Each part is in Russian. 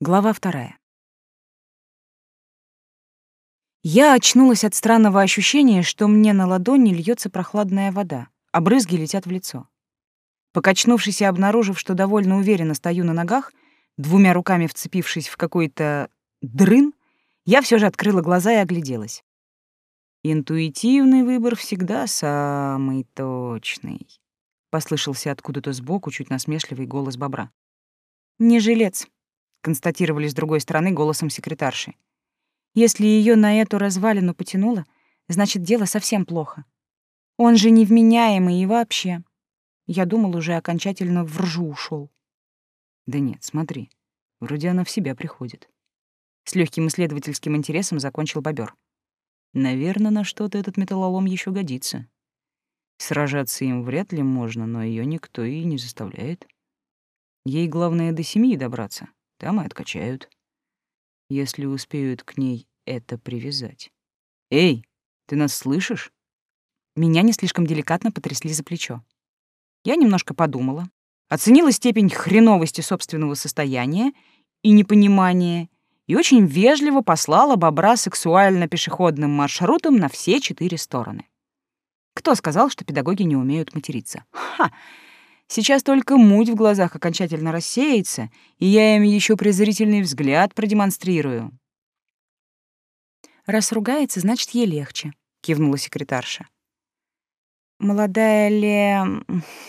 Глава вторая. Я очнулась от странного ощущения, что мне на ладони льется прохладная вода, а брызги летят в лицо. Покачнувшись и обнаружив, что довольно уверенно стою на ногах, двумя руками вцепившись в какой-то дрын, я все же открыла глаза и огляделась. Интуитивный выбор всегда самый точный. Послышался откуда-то сбоку чуть насмешливый голос бобра. Не жилец, констатировали с другой стороны голосом секретарши. Если ее на эту развалину потянуло, значит, дело совсем плохо. Он же невменяемый и вообще. Я думал, уже окончательно в ржу ушел. Да нет, смотри, вроде она в себя приходит. С легким исследовательским интересом закончил бобер. Наверное, на что-то этот металлолом еще годится. Сражаться им вряд ли можно, но ее никто и не заставляет. Ей главное до семьи добраться. Там и откачают. Если успеют к ней это привязать. «Эй, ты нас слышишь?» Меня не слишком деликатно потрясли за плечо. Я немножко подумала, оценила степень хреновости собственного состояния и непонимания и очень вежливо послала бобра сексуально-пешеходным маршрутом на все четыре стороны. Кто сказал, что педагоги не умеют материться? Ха! Сейчас только муть в глазах окончательно рассеется, и я им еще презрительный взгляд продемонстрирую. «Раз ругается, значит, ей легче», — кивнула секретарша. «Молодая ли...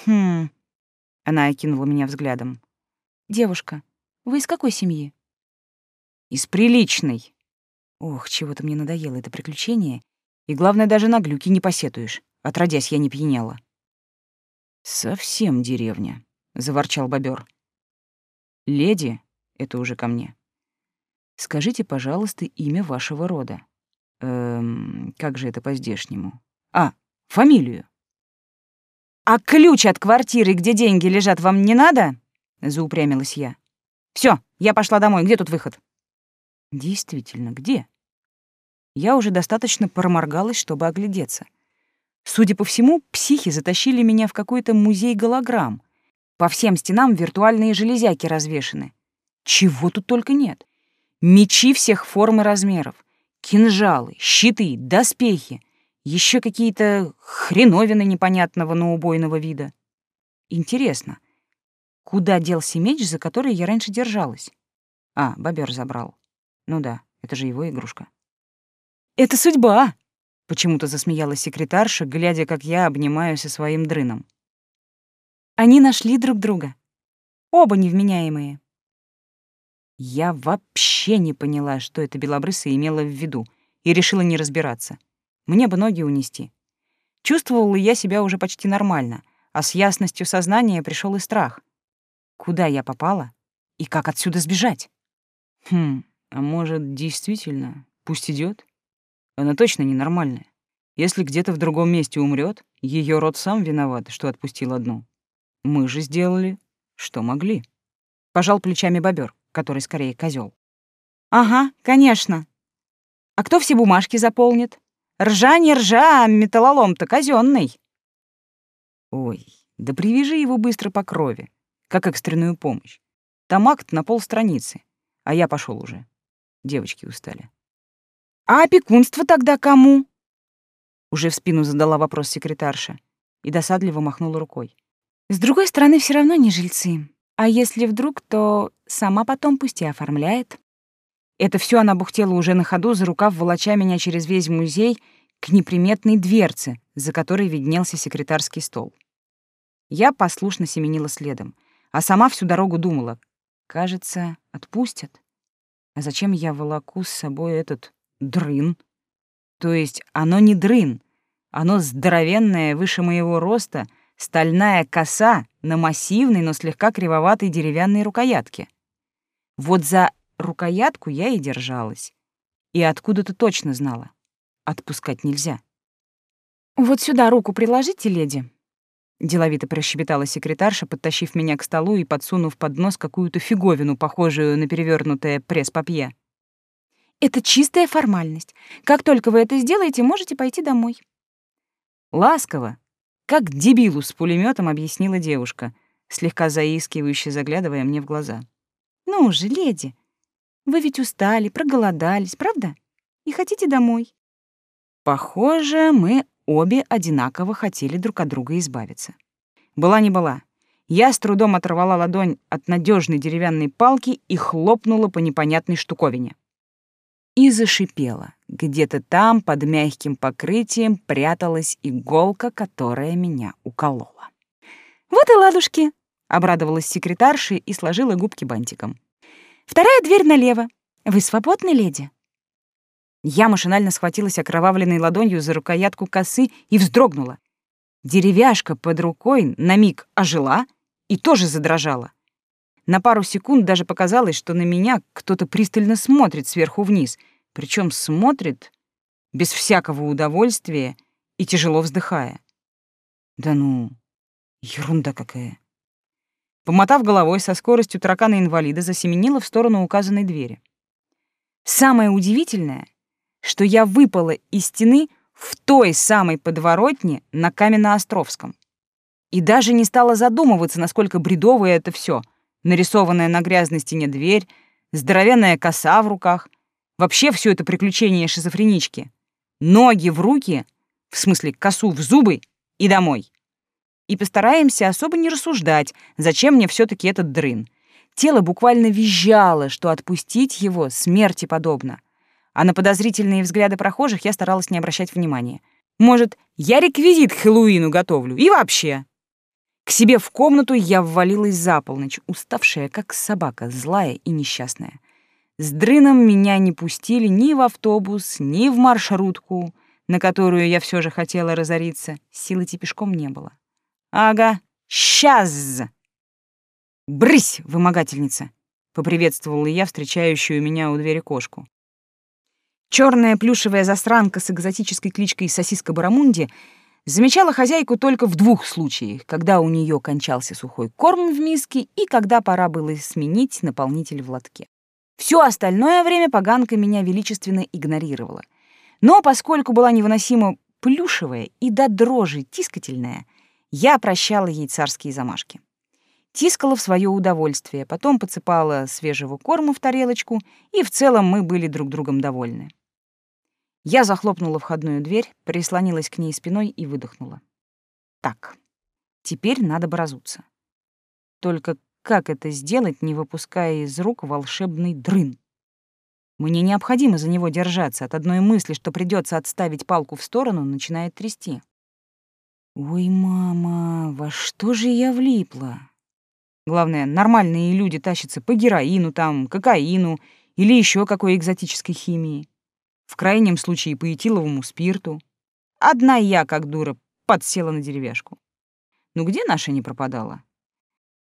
Хм...» Она окинула меня взглядом. «Девушка, вы из какой семьи?» «Из приличной». Ох, чего-то мне надоело это приключение. И главное, даже на глюки не посетуешь. Отродясь, я не пьянела. «Совсем деревня», — заворчал бобер. «Леди, это уже ко мне. Скажите, пожалуйста, имя вашего рода. Эм, как же это по-здешнему? А, фамилию». «А ключ от квартиры, где деньги лежат, вам не надо?» — заупрямилась я. Все, я пошла домой. Где тут выход?» «Действительно, где?» Я уже достаточно проморгалась, чтобы оглядеться — Судя по всему, психи затащили меня в какой-то музей голограмм. По всем стенам виртуальные железяки развешаны. Чего тут только нет. Мечи всех форм и размеров, кинжалы, щиты, доспехи, еще какие-то хреновины непонятного, но убойного вида. Интересно, куда делся меч, за который я раньше держалась? А, бобер забрал. Ну да, это же его игрушка. Это судьба! Почему-то засмеялась секретарша, глядя, как я обнимаю со своим дрыном. Они нашли друг друга. Оба невменяемые. Я вообще не поняла, что это белобрысая имела в виду, и решила не разбираться. Мне бы ноги унести. Чувствовала я себя уже почти нормально, а с ясностью сознания пришел и страх. Куда я попала и как отсюда сбежать? Хм, а может, действительно, пусть идет? Она точно ненормальная. Если где-то в другом месте умрет, ее род сам виноват, что отпустил одну. Мы же сделали, что могли. Пожал плечами бобер, который скорее козел. Ага, конечно. А кто все бумажки заполнит? Ржа не ржа, а металлолом-то казенный. Ой, да привяжи его быстро по крови, как экстренную помощь. Там акт на полстраницы, а я пошел уже. Девочки устали. А опекунство тогда кому? Уже в спину задала вопрос секретарша и досадливо махнула рукой. С другой стороны, все равно не жильцы. А если вдруг, то сама потом пусть и оформляет. Это все она бухтела уже на ходу, за рукав волоча меня через весь музей к неприметной дверце, за которой виднелся секретарский стол. Я послушно семенила следом, а сама всю дорогу думала, кажется, отпустят. А зачем я волоку с собой этот дрын. То есть оно не дрын, оно здоровенное, выше моего роста, стальная коса на массивной, но слегка кривоватой деревянной рукоятке. Вот за рукоятку я и держалась. И откуда-то точно знала. Отпускать нельзя. «Вот сюда руку приложите, леди», — деловито прощебетала секретарша, подтащив меня к столу и подсунув под нос какую-то фиговину, похожую на перевернутое пресс-папье. Это чистая формальность. Как только вы это сделаете, можете пойти домой. Ласково, как дебилу с пулеметом объяснила девушка, слегка заискивающе заглядывая мне в глаза. Ну же, леди, Вы ведь устали, проголодались, правда? И хотите домой. Похоже, мы обе одинаково хотели друг от друга избавиться. Была не была. Я с трудом оторвала ладонь от надежной деревянной палки и хлопнула по непонятной штуковине. И зашипела. Где-то там, под мягким покрытием, пряталась иголка, которая меня уколола. «Вот и ладушки!» — обрадовалась секретарша и сложила губки бантиком. «Вторая дверь налево. Вы свободны, леди?» Я машинально схватилась окровавленной ладонью за рукоятку косы и вздрогнула. Деревяшка под рукой на миг ожила — и тоже задрожала. На пару секунд даже показалось, что на меня кто-то пристально смотрит сверху вниз, причем смотрит без всякого удовольствия и тяжело вздыхая. Да ну, ерунда какая. Помотав головой со скоростью таракана-инвалида, засеменила в сторону указанной двери. Самое удивительное, что я выпала из стены в той самой подворотне на Каменноостровском. И даже не стала задумываться, насколько бредовое это все. Нарисованная на грязной стене дверь, здоровенная коса в руках. Вообще все это приключение шизофренички. Ноги в руки, в смысле косу в зубы и домой. И постараемся особо не рассуждать, зачем мне все таки этот дрын. Тело буквально визжало, что отпустить его смерти подобно. А на подозрительные взгляды прохожих я старалась не обращать внимания. Может, я реквизит к Хэллоуину готовлю? И вообще. К себе в комнату я ввалилась за полночь, уставшая, как собака, злая и несчастная. С дрыном меня не пустили ни в автобус, ни в маршрутку, на которую я все же хотела разориться. Силы идти пешком не было. «Ага, сейчас!» «Брысь, вымогательница!» — поприветствовала я встречающую меня у двери кошку. Черная плюшевая засранка с экзотической кличкой Сосиска Барамунди — Замечала хозяйку только в двух случаях, когда у нее кончался сухой корм в миске и когда пора было сменить наполнитель в лотке. Все остальное время поганка меня величественно игнорировала. Но поскольку была невыносимо плюшевая и до дрожи тискательная, я прощала ей царские замашки. Тискала в свое удовольствие, потом подсыпала свежего корма в тарелочку, и в целом мы были друг другом довольны. Я захлопнула входную дверь, прислонилась к ней спиной и выдохнула. Так, теперь надо бы разуться. Только как это сделать, не выпуская из рук волшебный дрын? Мне необходимо за него держаться. От одной мысли, что придется отставить палку в сторону, начинает трясти. Ой, мама, во что же я влипла? Главное, нормальные люди тащатся по героину, там, кокаину или еще какой экзотической химии в крайнем случае по этиловому спирту. Одна я, как дура, подсела на деревяшку. Ну где наша не пропадала?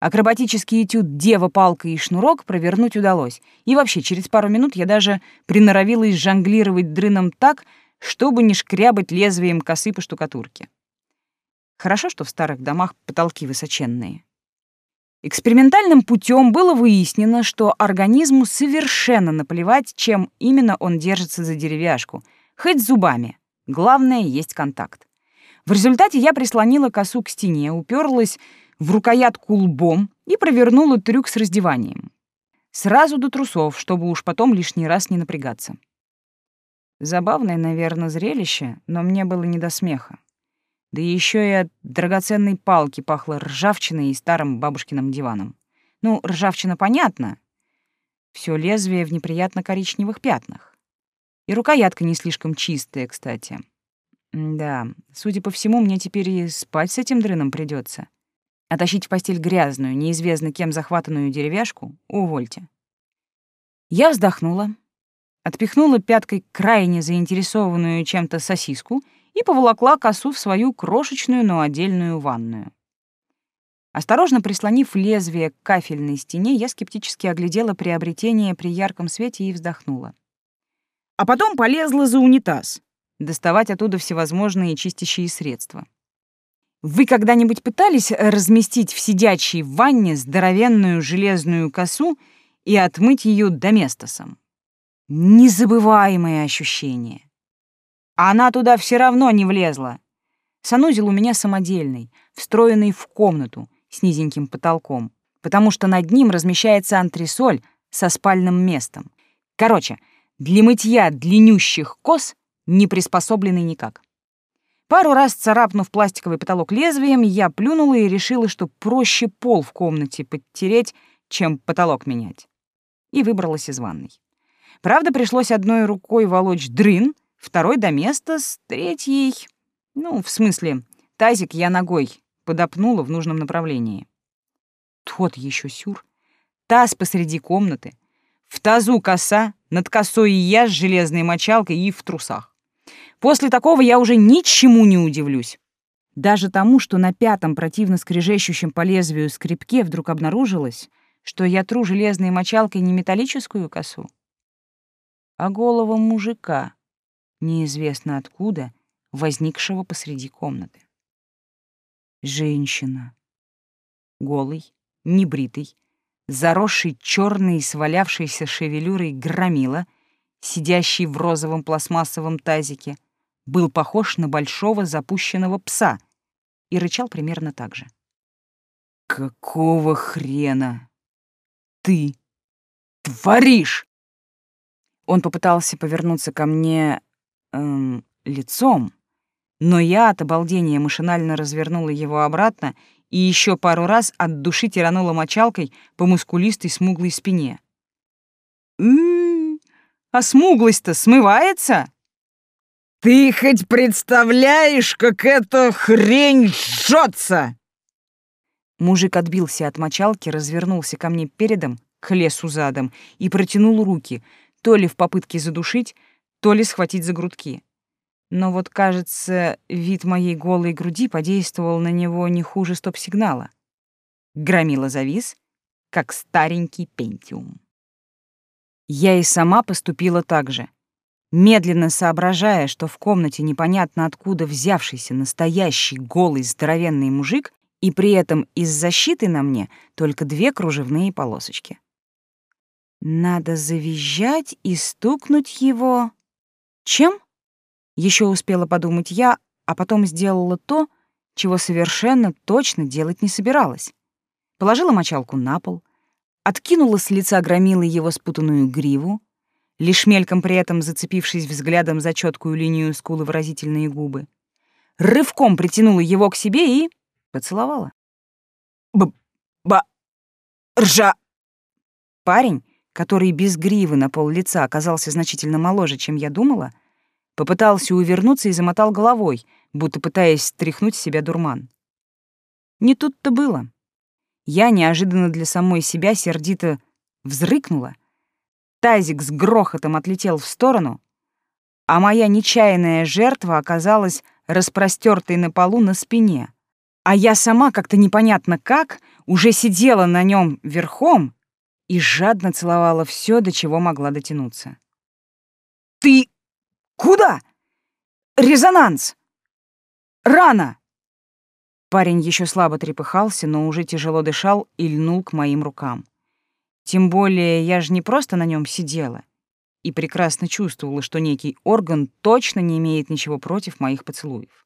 Акробатический этюд «Дева, палка и шнурок» провернуть удалось. И вообще, через пару минут я даже приноровилась жонглировать дрыном так, чтобы не шкрябать лезвием косы по штукатурке. Хорошо, что в старых домах потолки высоченные. Экспериментальным путем было выяснено, что организму совершенно наплевать, чем именно он держится за деревяшку, хоть зубами. Главное — есть контакт. В результате я прислонила косу к стене, уперлась в рукоятку лбом и провернула трюк с раздеванием. Сразу до трусов, чтобы уж потом лишний раз не напрягаться. Забавное, наверное, зрелище, но мне было не до смеха. Да еще и от драгоценной палки пахло ржавчиной и старым бабушкиным диваном. Ну, ржавчина понятно. Все лезвие в неприятно коричневых пятнах. И рукоятка не слишком чистая, кстати. Да, судя по всему, мне теперь и спать с этим дрыном придется. А тащить в постель грязную, неизвестно кем захватанную деревяшку — увольте. Я вздохнула, отпихнула пяткой крайне заинтересованную чем-то сосиску — и поволокла косу в свою крошечную, но отдельную ванную. Осторожно прислонив лезвие к кафельной стене, я скептически оглядела приобретение при ярком свете и вздохнула. А потом полезла за унитаз, доставать оттуда всевозможные чистящие средства. Вы когда-нибудь пытались разместить в сидячей ванне здоровенную железную косу и отмыть ее доместосом? Незабываемое ощущение. А она туда все равно не влезла. Санузел у меня самодельный, встроенный в комнату с низеньким потолком, потому что над ним размещается антресоль со спальным местом. Короче, для мытья длиннющих кос не приспособленный никак. Пару раз царапнув пластиковый потолок лезвием, я плюнула и решила, что проще пол в комнате подтереть, чем потолок менять. И выбралась из ванной. Правда, пришлось одной рукой волочь дрын, второй до места, с третьей... Ну, в смысле, тазик я ногой подопнула в нужном направлении. Тот еще сюр. Таз посреди комнаты. В тазу коса, над косой я с железной мочалкой и в трусах. После такого я уже ничему не удивлюсь. Даже тому, что на пятом противно скрежещущем по лезвию скрипке вдруг обнаружилось, что я тру железной мочалкой не металлическую косу, а голову мужика, неизвестно откуда, возникшего посреди комнаты. Женщина. Голый, небритый, заросший черной свалявшейся шевелюрой громила, сидящий в розовом пластмассовом тазике, был похож на большого запущенного пса и рычал примерно так же. «Какого хрена ты творишь?» Он попытался повернуться ко мне эм, лицом, но я от обалдения машинально развернула его обратно и еще пару раз от души тиранула мочалкой по мускулистой смуглой спине. «М-м, а смуглость-то смывается?» «Ты хоть представляешь, как эта хрень жжется?» Мужик отбился от мочалки, развернулся ко мне передом, к лесу задом, и протянул руки, то ли в попытке задушить, то ли схватить за грудки. Но вот, кажется, вид моей голой груди подействовал на него не хуже стоп-сигнала. Громила завис, как старенький пентиум. Я и сама поступила так же, медленно соображая, что в комнате непонятно откуда взявшийся настоящий голый здоровенный мужик и при этом из защиты на мне только две кружевные полосочки. Надо завизжать и стукнуть его... Чем? Еще успела подумать я, а потом сделала то, чего совершенно точно делать не собиралась. Положила мочалку на пол, откинула с лица громилы его спутанную гриву, лишь мельком при этом зацепившись взглядом за четкую линию скулы выразительные губы, рывком притянула его к себе и поцеловала. Б-ба... Ржа... Парень, который без гривы на пол лица оказался значительно моложе, чем я думала, — Попытался увернуться и замотал головой, будто пытаясь стряхнуть с себя дурман. Не тут-то было. Я неожиданно для самой себя сердито взрыкнула. Тазик с грохотом отлетел в сторону, а моя нечаянная жертва оказалась распростертой на полу на спине. А я сама как-то непонятно как уже сидела на нем верхом и жадно целовала все, до чего могла дотянуться. «Ты Куда? Резонанс! Рано!» Парень еще слабо трепыхался, но уже тяжело дышал и льнул к моим рукам. Тем более я же не просто на нем сидела и прекрасно чувствовала, что некий орган точно не имеет ничего против моих поцелуев.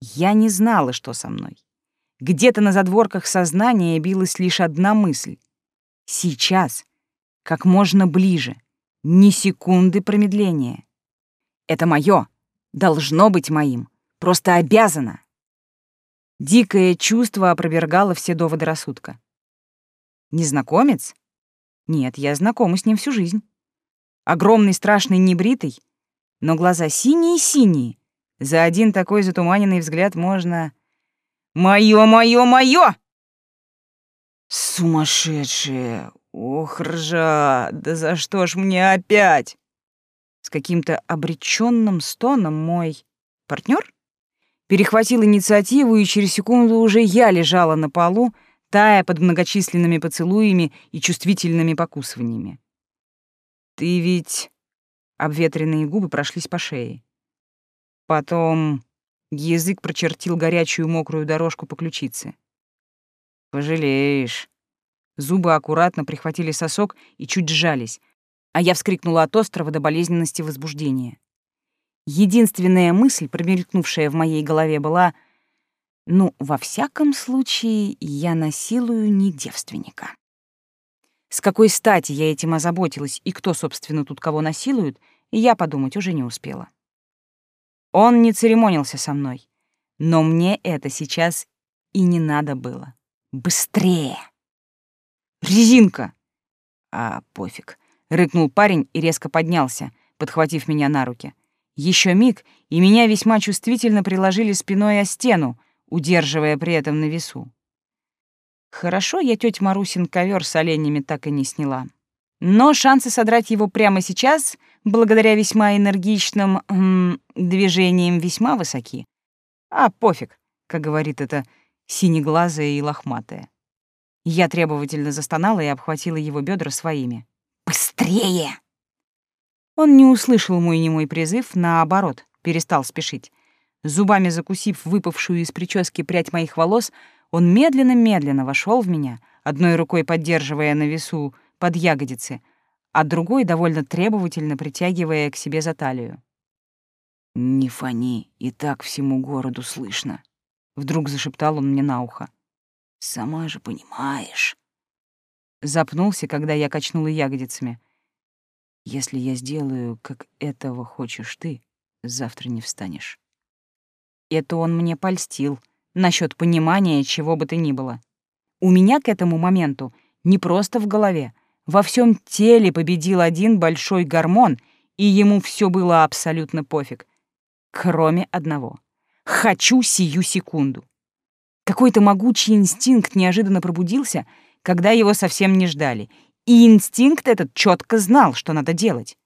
Я не знала, что со мной. Где-то на задворках сознания билась лишь одна мысль. Сейчас, как можно ближе, ни секунды промедления. Это мое, должно быть моим, просто обязано. Дикое чувство опровергало все доводы рассудка. Незнакомец? Нет, я знакома с ним всю жизнь. Огромный, страшный, небритый, но глаза синие-синие. За один такой затуманенный взгляд можно... Моё, моё, моё! Сумасшедшие! Ох, ржа, да за что ж мне опять? С каким-то обреченным стоном мой партнер перехватил инициативу, и через секунду уже я лежала на полу, тая под многочисленными поцелуями и чувствительными покусываниями. «Ты ведь...» — обветренные губы прошлись по шее. Потом язык прочертил горячую мокрую дорожку по ключице. «Пожалеешь». Зубы аккуратно прихватили сосок и чуть сжались, а я вскрикнула от острого до болезненности возбуждения. Единственная мысль, промелькнувшая в моей голове, была «Ну, во всяком случае, я насилую не девственника». С какой стати я этим озаботилась и кто, собственно, тут кого насилует, я подумать уже не успела. Он не церемонился со мной, но мне это сейчас и не надо было. Быстрее! Резинка! А, пофиг. Рыкнул парень и резко поднялся, подхватив меня на руки. Еще миг, и меня весьма чувствительно приложили спиной о стену, удерживая при этом на весу. Хорошо, я тёть Марусин ковер с оленями так и не сняла. Но шансы содрать его прямо сейчас, благодаря весьма энергичным м, движениям, весьма высоки. А пофиг, как говорит это синеглазая и лохматая. Я требовательно застонала и обхватила его бедра своими. «Быстрее!» Он не услышал мой немой призыв, наоборот, перестал спешить. Зубами закусив выпавшую из прически прядь моих волос, он медленно-медленно вошел в меня, одной рукой поддерживая на весу под ягодицы, а другой довольно требовательно притягивая к себе за талию. «Не фони, и так всему городу слышно», — вдруг зашептал он мне на ухо. «Сама же понимаешь». Запнулся, когда я качнула ягодицами. «Если я сделаю, как этого хочешь ты, завтра не встанешь». Это он мне польстил — насчет понимания чего бы то ни было. У меня к этому моменту не просто в голове, во всем теле победил один большой гормон, и ему все было абсолютно пофиг. Кроме одного. Хочу сию секунду. Какой-то могучий инстинкт неожиданно пробудился, когда его совсем не ждали. И инстинкт этот четко знал, что надо делать.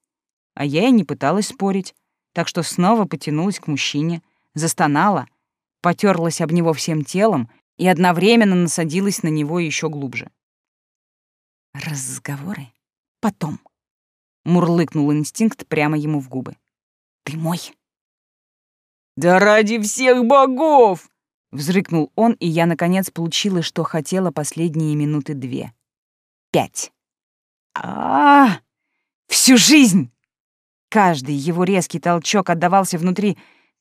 А я и не пыталась спорить, так что снова потянулась к мужчине, застонала — потерлась об него всем телом и одновременно насадилась на него еще глубже. «Разговоры? Потом», — мурлыкнул инстинкт прямо ему в губы. «Ты мой». «Да ради всех богов!» — взрыкнул он, и я, наконец, получила, что хотела последние минуты две. Пять. а, -а, -а! Всю жизнь! Каждый его резкий толчок отдавался внутри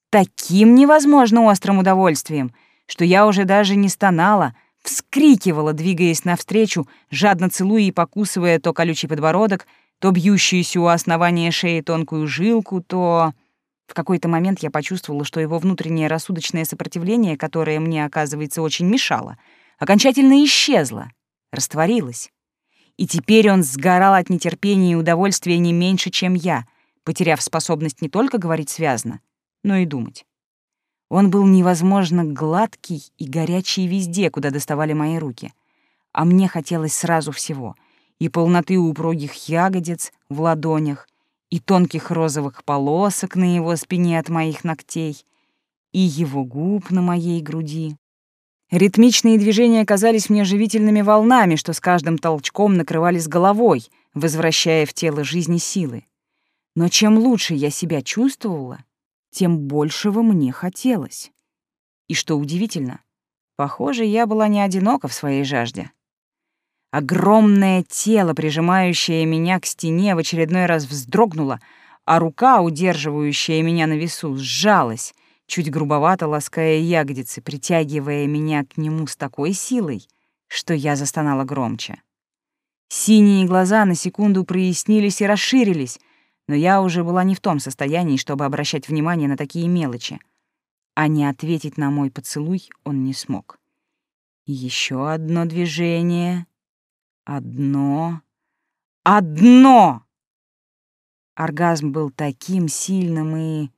таким невозможно острым удовольствием, что я уже даже не стонала, вскрикивала, двигаясь навстречу, жадно целуя и покусывая то колючий подбородок, то бьющуюся у основания шеи тонкую жилку, то... В какой-то момент я почувствовала, что его внутреннее рассудочное сопротивление, которое мне, оказывается, очень мешало, окончательно исчезло, растворилось. И теперь он сгорал от нетерпения и удовольствия не меньше, чем я, потеряв способность не только говорить связно, но и думать. Он был невозможно гладкий и горячий везде, куда доставали мои руки. А мне хотелось сразу всего — и полноты упругих ягодиц в ладонях, и тонких розовых полосок на его спине от моих ногтей, и его губ на моей груди. Ритмичные движения казались мне живительными волнами, что с каждым толчком накрывались головой, возвращая в тело жизни силы. Но чем лучше я себя чувствовала, тем большего мне хотелось. И что удивительно, похоже, я была не одинока в своей жажде. Огромное тело, прижимающее меня к стене, в очередной раз вздрогнуло, а рука, удерживающая меня на весу, сжалась, чуть грубовато лаская ягодицы, притягивая меня к нему с такой силой, что я застонала громче. Синие глаза на секунду прояснились и расширились, но я уже была не в том состоянии, чтобы обращать внимание на такие мелочи. А не ответить на мой поцелуй он не смог. Еще одно движение. Одно. Одно! Оргазм был таким сильным и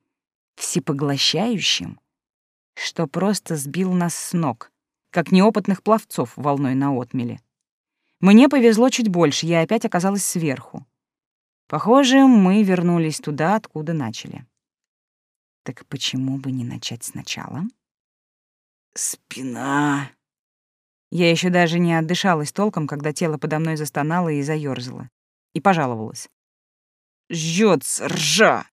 всепоглощающим, что просто сбил нас с ног, как неопытных пловцов волной на отмеле. Мне повезло чуть больше, я опять оказалась сверху. Похоже, мы вернулись туда, откуда начали. Так почему бы не начать сначала? Спина. Я еще даже не отдышалась толком, когда тело подо мной застонало и заёрзало. И пожаловалась. Жжёт ржа.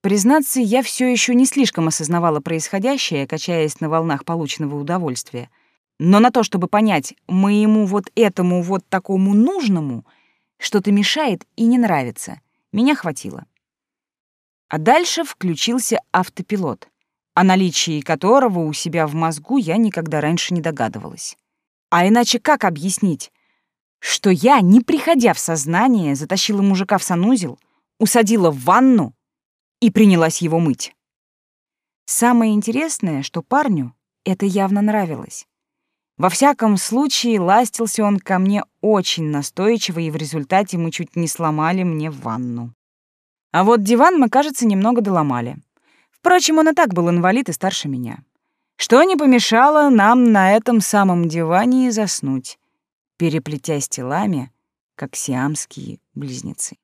Признаться, я все еще не слишком осознавала происходящее, качаясь на волнах полученного удовольствия. Но на то, чтобы понять, моему вот этому вот такому нужному — что-то мешает и не нравится. Меня хватило. А дальше включился автопилот, о наличии которого у себя в мозгу я никогда раньше не догадывалась. А иначе как объяснить, что я, не приходя в сознание, затащила мужика в санузел, усадила в ванну и принялась его мыть. Самое интересное, что парню это явно нравилось. Во всяком случае, ластился он ко мне очень настойчиво, и в результате мы чуть не сломали мне ванну. А вот диван мы, кажется, немного доломали. Впрочем, он и так был инвалид и старше меня. Что не помешало нам на этом самом диване заснуть переплетясь телами, как сиамские близнецы.